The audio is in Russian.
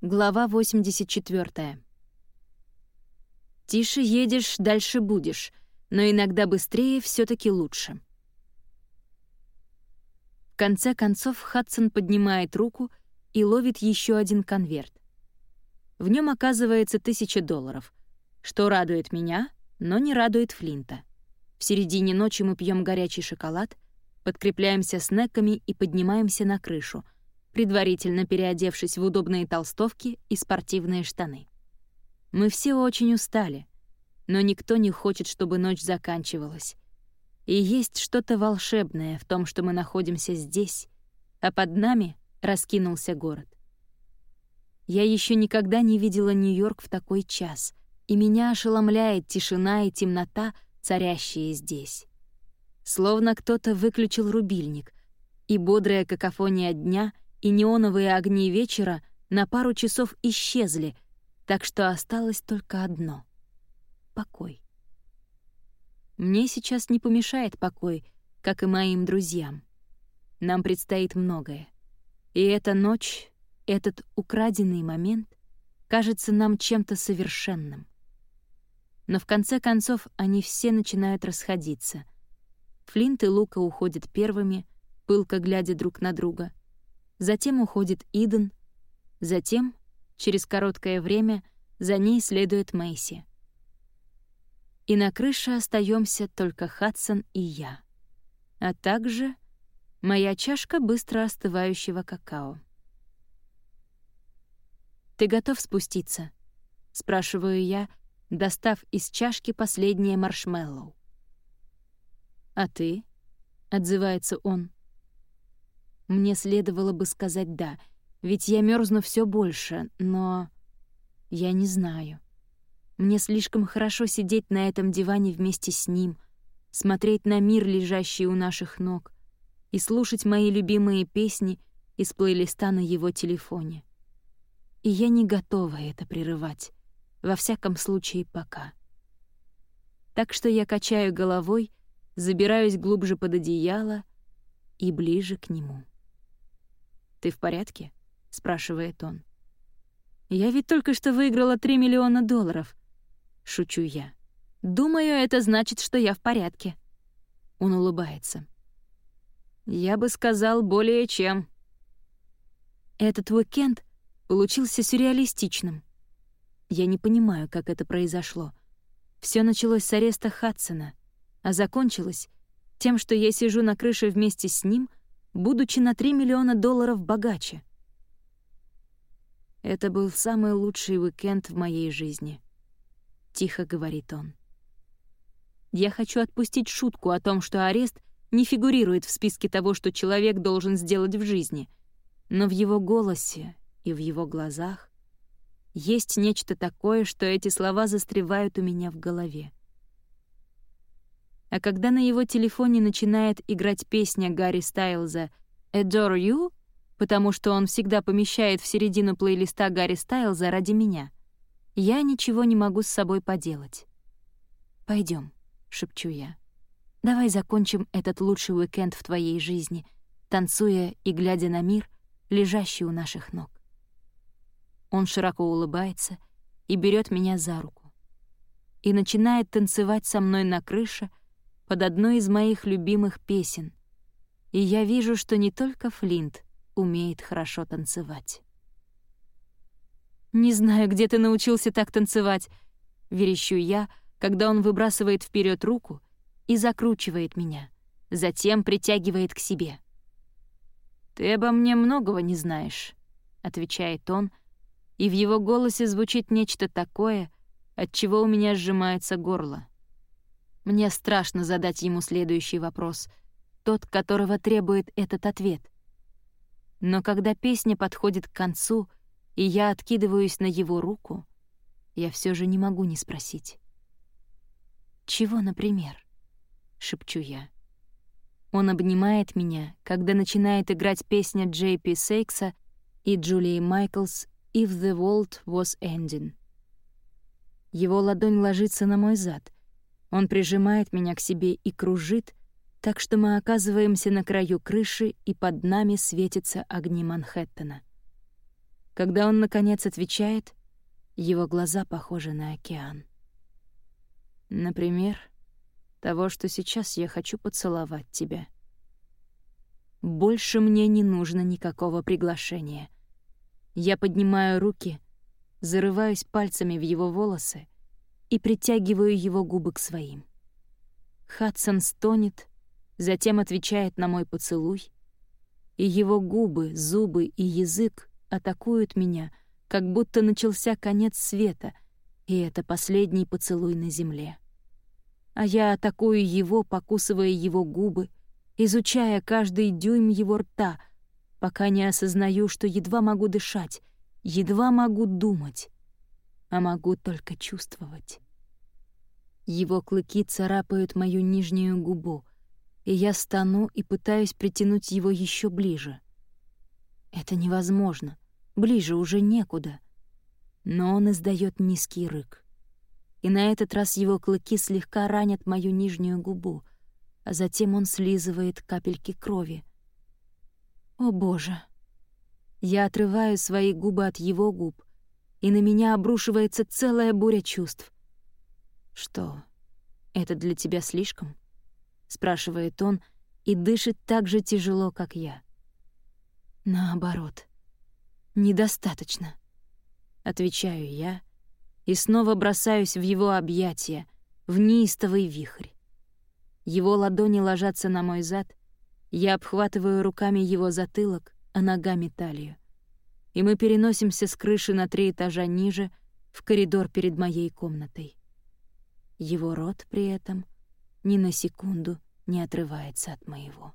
Глава 84. Тише едешь, дальше будешь, но иногда быстрее все таки лучше. В конце концов Хадсон поднимает руку и ловит еще один конверт. В нем оказывается тысяча долларов, что радует меня, но не радует Флинта. В середине ночи мы пьем горячий шоколад, подкрепляемся снеками и поднимаемся на крышу — предварительно переодевшись в удобные толстовки и спортивные штаны. Мы все очень устали, но никто не хочет, чтобы ночь заканчивалась. И есть что-то волшебное в том, что мы находимся здесь, а под нами раскинулся город. Я еще никогда не видела Нью-Йорк в такой час, и меня ошеломляет тишина и темнота, царящие здесь. Словно кто-то выключил рубильник, и бодрая какофония дня — и неоновые огни вечера на пару часов исчезли, так что осталось только одно — покой. Мне сейчас не помешает покой, как и моим друзьям. Нам предстоит многое. И эта ночь, этот украденный момент кажется нам чем-то совершенным. Но в конце концов они все начинают расходиться. Флинт и Лука уходят первыми, пылко глядя друг на друга — Затем уходит Иден. Затем, через короткое время, за ней следует Мэйси. И на крыше остаемся только Хадсон и я. А также моя чашка быстро остывающего какао. «Ты готов спуститься?» — спрашиваю я, достав из чашки последнее маршмеллоу. «А ты?» — отзывается он. Мне следовало бы сказать «да», ведь я мерзну все больше, но... Я не знаю. Мне слишком хорошо сидеть на этом диване вместе с ним, смотреть на мир, лежащий у наших ног, и слушать мои любимые песни из плейлиста на его телефоне. И я не готова это прерывать, во всяком случае пока. Так что я качаю головой, забираюсь глубже под одеяло и ближе к нему. «Ты в порядке?» — спрашивает он. «Я ведь только что выиграла 3 миллиона долларов», — шучу я. «Думаю, это значит, что я в порядке». Он улыбается. «Я бы сказал, более чем». Этот уикенд получился сюрреалистичным. Я не понимаю, как это произошло. Все началось с ареста Хадсона, а закончилось тем, что я сижу на крыше вместе с ним — будучи на 3 миллиона долларов богаче. «Это был самый лучший уикенд в моей жизни», — тихо говорит он. Я хочу отпустить шутку о том, что арест не фигурирует в списке того, что человек должен сделать в жизни, но в его голосе и в его глазах есть нечто такое, что эти слова застревают у меня в голове. А когда на его телефоне начинает играть песня Гарри Стайлза «Adore You», потому что он всегда помещает в середину плейлиста Гарри Стайлза ради меня, я ничего не могу с собой поделать. Пойдем, шепчу я. «Давай закончим этот лучший уикенд в твоей жизни, танцуя и глядя на мир, лежащий у наших ног». Он широко улыбается и берет меня за руку и начинает танцевать со мной на крыше, под одной из моих любимых песен. И я вижу, что не только Флинт умеет хорошо танцевать. «Не знаю, где ты научился так танцевать», — верещу я, когда он выбрасывает вперед руку и закручивает меня, затем притягивает к себе. «Ты обо мне многого не знаешь», — отвечает он, и в его голосе звучит нечто такое, от чего у меня сжимается горло. Мне страшно задать ему следующий вопрос, тот, которого требует этот ответ. Но когда песня подходит к концу, и я откидываюсь на его руку, я все же не могу не спросить. «Чего, например?» — шепчу я. Он обнимает меня, когда начинает играть песня Джей Пи Сейкса и Джулии Майклс «If the world was ending». Его ладонь ложится на мой зад — он прижимает меня к себе и кружит, так что мы оказываемся на краю крыши, и под нами светятся огни Манхэттена. Когда он, наконец, отвечает, его глаза похожи на океан. Например, того, что сейчас я хочу поцеловать тебя. Больше мне не нужно никакого приглашения. Я поднимаю руки, зарываюсь пальцами в его волосы и притягиваю его губы к своим. Хадсон стонет, затем отвечает на мой поцелуй, и его губы, зубы и язык атакуют меня, как будто начался конец света, и это последний поцелуй на земле. А я атакую его, покусывая его губы, изучая каждый дюйм его рта, пока не осознаю, что едва могу дышать, едва могу думать, а могу только чувствовать. Его клыки царапают мою нижнюю губу, и я стану и пытаюсь притянуть его еще ближе — это невозможно. Ближе уже некуда. Но он издает низкий рык. И на этот раз его клыки слегка ранят мою нижнюю губу, а затем он слизывает капельки крови. О боже! Я отрываю свои губы от его губ, и на меня обрушивается целая буря чувств. «Что, это для тебя слишком?» — спрашивает он и дышит так же тяжело, как я. Наоборот. Недостаточно. Отвечаю я и снова бросаюсь в его объятия, в неистовый вихрь. Его ладони ложатся на мой зад, я обхватываю руками его затылок, а ногами талию. И мы переносимся с крыши на три этажа ниже, в коридор перед моей комнатой. Его рот при этом ни на секунду не отрывается от моего.